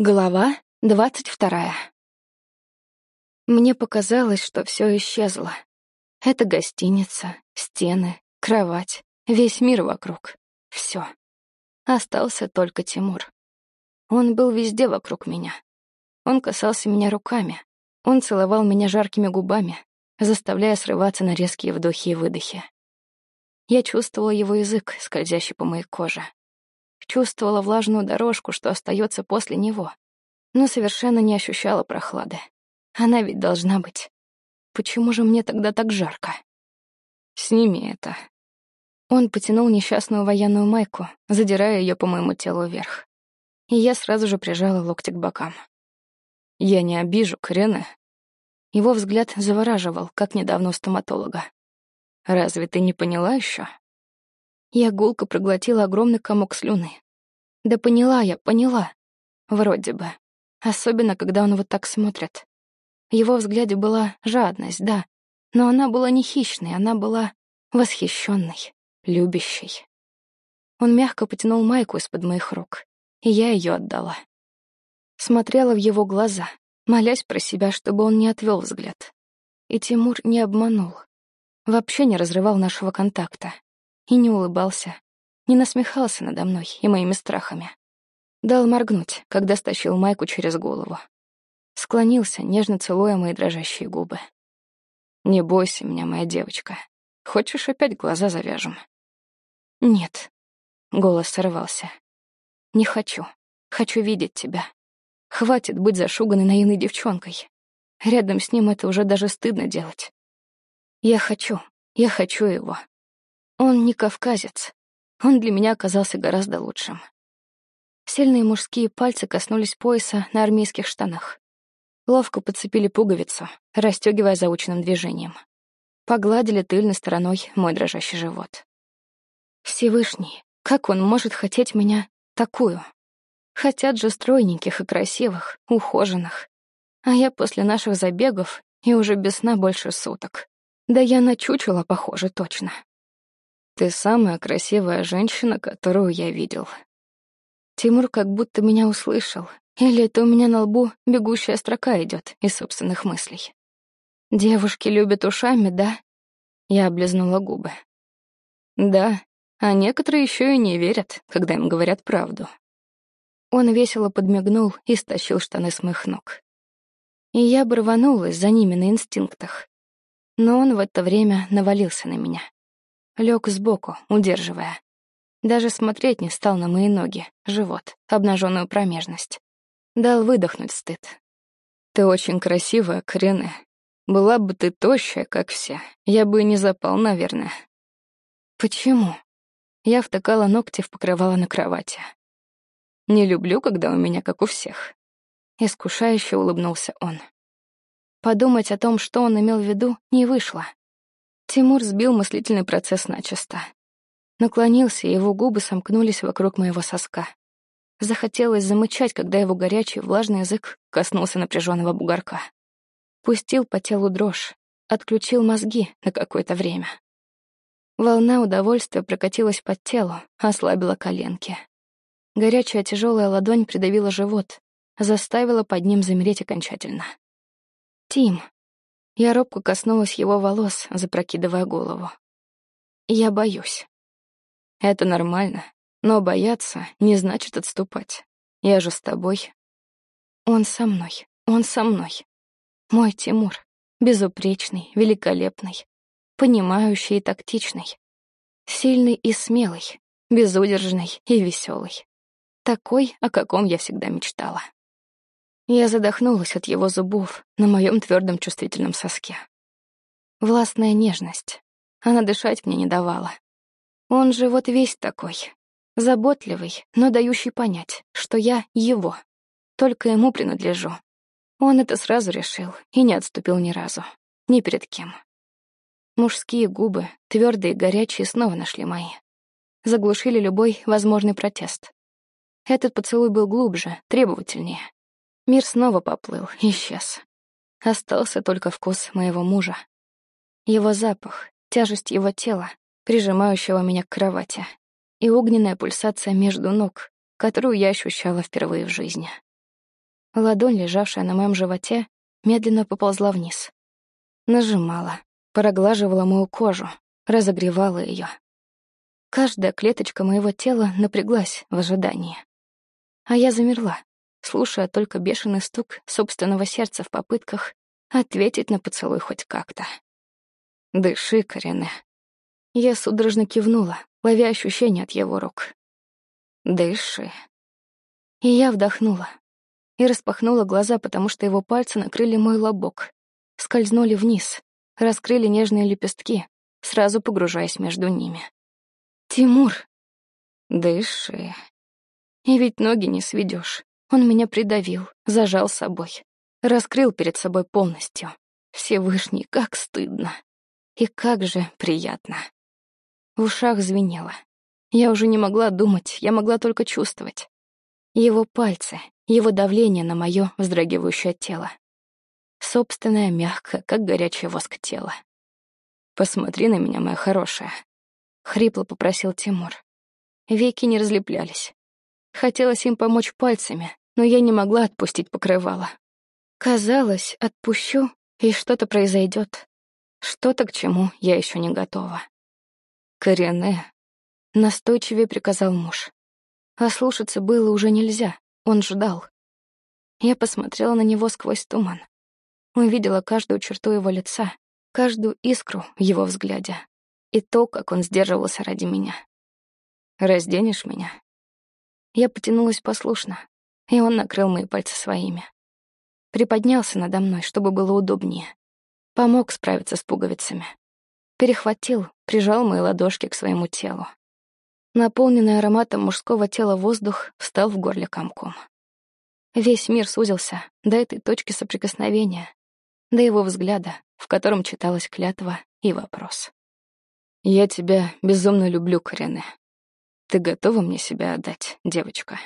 Глава двадцать вторая. Мне показалось, что все исчезло. Это гостиница, стены, кровать, весь мир вокруг. Все. Остался только Тимур. Он был везде вокруг меня. Он касался меня руками. Он целовал меня жаркими губами, заставляя срываться на резкие вдохи и выдохи. Я чувствовала его язык, скользящий по моей коже. Чувствовала влажную дорожку, что остается после него, но совершенно не ощущала прохлады. Она ведь должна быть. Почему же мне тогда так жарко? Сними это. Он потянул несчастную военную майку, задирая ее по моему телу вверх. И я сразу же прижала локти к бокам. Я не обижу Крены. Его взгляд завораживал, как недавно у стоматолога. Разве ты не поняла еще? Я гулко проглотила огромный комок слюны. Да поняла я, поняла. Вроде бы. Особенно, когда он вот так смотрит. В его взгляде была жадность, да, но она была не хищной, она была восхищенной, любящей. Он мягко потянул майку из-под моих рук, и я ее отдала. Смотрела в его глаза, молясь про себя, чтобы он не отвел взгляд. И Тимур не обманул. Вообще не разрывал нашего контакта и не улыбался, не насмехался надо мной и моими страхами. Дал моргнуть, когда стащил майку через голову. Склонился, нежно целуя мои дрожащие губы. «Не бойся меня, моя девочка. Хочешь, опять глаза завяжем?» «Нет», — голос сорвался. «Не хочу. Хочу видеть тебя. Хватит быть зашуганной наивной девчонкой. Рядом с ним это уже даже стыдно делать. Я хочу, я хочу его. Он не кавказец. Он для меня оказался гораздо лучшим. Сильные мужские пальцы коснулись пояса на армейских штанах. Ловко подцепили пуговицу, расстегивая заученным движением. Погладили тыльной стороной мой дрожащий живот. Всевышний, как он может хотеть меня такую? Хотят же стройненьких и красивых, ухоженных. А я после наших забегов и уже без сна больше суток. Да я на чучело похожа точно. Ты самая красивая женщина, которую я видел. Тимур как будто меня услышал. Или это у меня на лбу бегущая строка идет из собственных мыслей. Девушки любят ушами, да? Я облизнула губы. Да, а некоторые еще и не верят, когда им говорят правду. Он весело подмигнул и стащил штаны с моих ног. И я бы рванулась за ними на инстинктах. Но он в это время навалился на меня. Лег сбоку, удерживая. Даже смотреть не стал на мои ноги, живот, обнаженную промежность. Дал выдохнуть стыд. «Ты очень красивая, Корене. Была бы ты тощая, как все, я бы и не запал, наверное». «Почему?» Я втыкала ногти в покрывало на кровати. «Не люблю, когда у меня как у всех». Искушающе улыбнулся он. Подумать о том, что он имел в виду, не вышло. Тимур сбил мыслительный процесс начисто. Наклонился, и его губы сомкнулись вокруг моего соска. Захотелось замычать, когда его горячий влажный язык коснулся напряженного бугорка. Пустил по телу дрожь, отключил мозги на какое-то время. Волна удовольствия прокатилась под тело, ослабила коленки. Горячая тяжелая ладонь придавила живот, заставила под ним замереть окончательно. «Тим», я робко коснулась его волос, запрокидывая голову. Я боюсь. Это нормально, но бояться не значит отступать. Я же с тобой. Он со мной, он со мной. Мой Тимур, безупречный, великолепный, понимающий и тактичный, сильный и смелый, безудержный и веселый. Такой, о каком я всегда мечтала. Я задохнулась от его зубов на моем твердом чувствительном соске. Властная нежность. Она дышать мне не давала. Он же вот весь такой. Заботливый, но дающий понять, что я его. Только ему принадлежу. Он это сразу решил и не отступил ни разу. Ни перед кем. Мужские губы, твердые и горячие, снова нашли мои. Заглушили любой возможный протест. Этот поцелуй был глубже, требовательнее. Мир снова поплыл, исчез. Остался только вкус моего мужа. Его запах, тяжесть его тела, прижимающего меня к кровати, и огненная пульсация между ног, которую я ощущала впервые в жизни. Ладонь, лежавшая на моем животе, медленно поползла вниз. Нажимала, проглаживала мою кожу, разогревала ее. Каждая клеточка моего тела напряглась в ожидании. А я замерла, слушая только бешеный стук собственного сердца в попытках ответить на поцелуй хоть как-то. «Дыши, Корене». Я судорожно кивнула, ловя ощущения от его рук. «Дыши». И я вдохнула. И распахнула глаза, потому что его пальцы накрыли мой лобок, скользнули вниз, раскрыли нежные лепестки, сразу погружаясь между ними. «Тимур!» «Дыши». И ведь ноги не сведешь. Он меня придавил, зажал собой, раскрыл перед собой полностью. Всевышний, как стыдно. И как же приятно. В ушах звенело. Я уже не могла думать, я могла только чувствовать. Его пальцы, его давление на мое вздрагивающее тело. Собственное, мягкое, как горячий воск тело. «Посмотри на меня, моя хорошая», — хрипло попросил Тимур. Веки не разлеплялись. Хотелось им помочь пальцами, но я не могла отпустить покрывало. Казалось, отпущу, и что-то произойдет. Что-то, к чему я еще не готова. «Корене», — настойчивее приказал муж. А слушаться было уже нельзя, он ждал. Я посмотрела на него сквозь туман. Увидела каждую черту его лица, каждую искру в его взгляде и то, как он сдерживался ради меня. «Разденешь меня?» Я потянулась послушно, и он накрыл мои пальцы своими. Приподнялся надо мной, чтобы было удобнее. Помог справиться с пуговицами. Перехватил, прижал мои ладошки к своему телу. Наполненный ароматом мужского тела воздух встал в горле комком. Весь мир сузился до этой точки соприкосновения, до его взгляда, в котором читалась клятва и вопрос. «Я тебя безумно люблю, Корене. Ты готова мне себя отдать, девочка?»